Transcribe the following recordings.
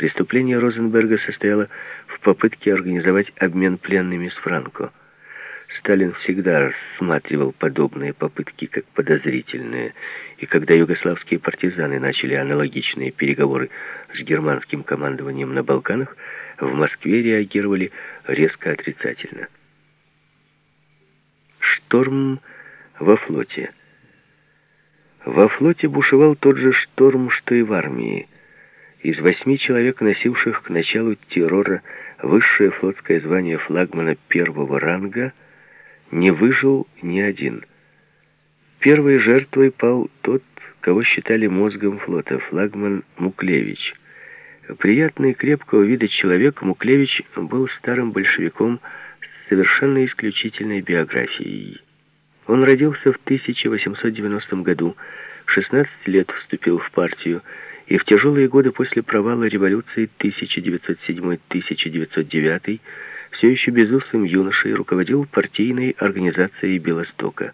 Преступление Розенберга состояло в попытке организовать обмен пленными с Франко. Сталин всегда рассматривал подобные попытки как подозрительные, и когда югославские партизаны начали аналогичные переговоры с германским командованием на Балканах, в Москве реагировали резко отрицательно. Шторм во флоте. Во флоте бушевал тот же шторм, что и в армии. Из восьми человек, носивших к началу террора высшее флотское звание флагмана первого ранга, не выжил ни один. Первой жертвой пал тот, кого считали мозгом флота, флагман Муклевич. Приятный, крепкого вида человек, Муклевич был старым большевиком с совершенно исключительной биографией. Он родился в 1890 году, 16 лет вступил в партию, и в тяжелые годы после провала революции 1907-1909 все еще безусым юношей руководил партийной организацией Белостока.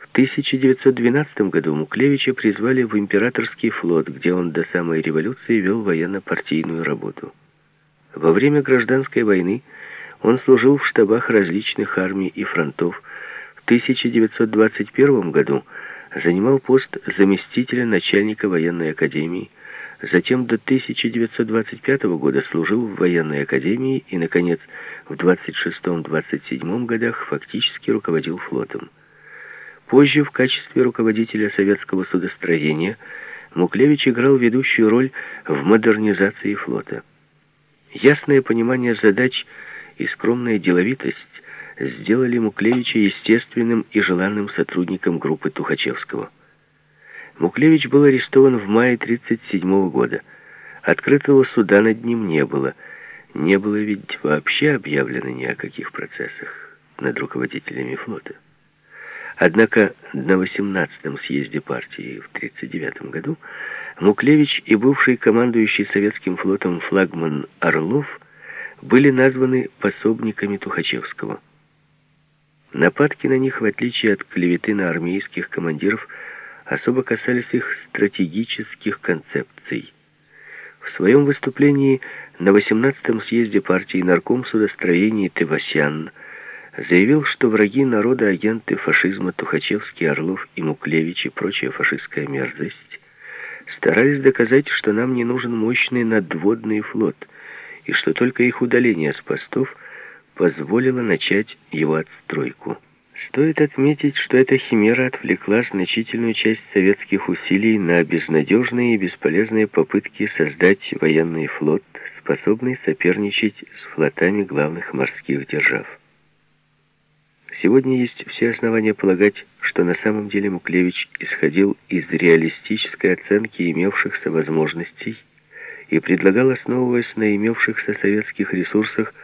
В 1912 году Муклевича призвали в императорский флот, где он до самой революции вел военно-партийную работу. Во время гражданской войны он служил в штабах различных армий и фронтов. В 1921 году занимал пост заместителя начальника военной академии, Затем до 1925 года служил в военной академии и, наконец, в 26-27 годах фактически руководил флотом. Позже в качестве руководителя советского судостроения Муклевич играл ведущую роль в модернизации флота. Ясное понимание задач и скромная деловитость сделали Муклевича естественным и желанным сотрудником группы Тухачевского. Муклевич был арестован в мае 1937 года. Открытого суда над ним не было. Не было ведь вообще объявлено ни о каких процессах над руководителями флота. Однако на 18-м съезде партии в 1939 году Муклевич и бывший командующий советским флотом флагман Орлов были названы пособниками Тухачевского. Нападки на них, в отличие от клеветы на армейских командиров, особо касались их стратегических концепций. В своем выступлении на 18-м съезде партии нарком судостроения Тевасян заявил, что враги народа, агенты фашизма Тухачевский, Орлов и Муклевич и прочая фашистская мерзость старались доказать, что нам не нужен мощный надводный флот, и что только их удаление с постов позволило начать его отстройку. Стоит отметить, что эта химера отвлекла значительную часть советских усилий на безнадежные и бесполезные попытки создать военный флот, способный соперничать с флотами главных морских держав. Сегодня есть все основания полагать, что на самом деле Муклевич исходил из реалистической оценки имевшихся возможностей и предлагал, основываясь на имевшихся советских ресурсах,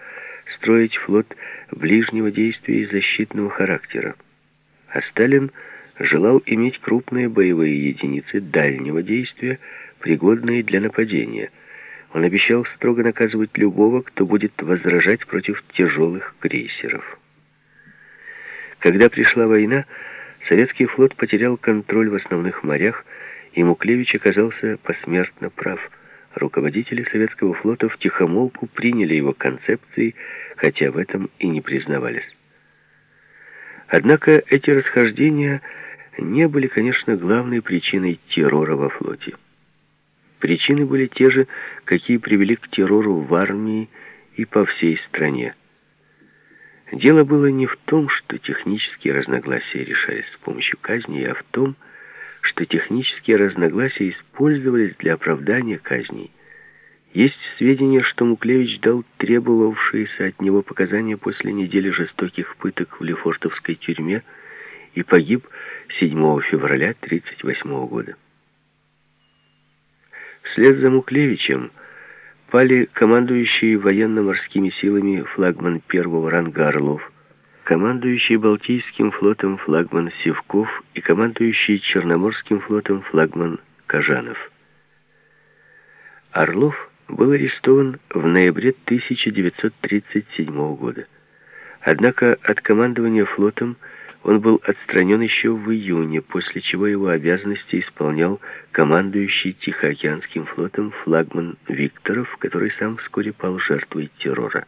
строить флот ближнего действия и защитного характера. А Сталин желал иметь крупные боевые единицы дальнего действия, пригодные для нападения. Он обещал строго наказывать любого, кто будет возражать против тяжелых крейсеров. Когда пришла война, советский флот потерял контроль в основных морях, и Муклевич оказался посмертно прав – руководители советского флота в тихомолку приняли его концепции, хотя в этом и не признавались. Однако эти расхождения не были, конечно, главной причиной террора во флоте. Причины были те же, какие привели к террору в армии и по всей стране. Дело было не в том, что технические разногласия решались с помощью казни, а в том, что что технические разногласия использовались для оправдания казней. Есть сведения, что Муклевич дал требовавшиеся от него показания после недели жестоких пыток в Лефортовской тюрьме и погиб 7 февраля 1938 года. Вслед за Муклевичем пали командующий военно-морскими силами флагман первого ранга «Орлов», командующий Балтийским флотом флагман Севков и командующий Черноморским флотом флагман Кажанов. Орлов был арестован в ноябре 1937 года. Однако от командования флотом Он был отстранен еще в июне, после чего его обязанности исполнял командующий Тихоокеанским флотом флагман Викторов, который сам вскоре пал жертвой террора.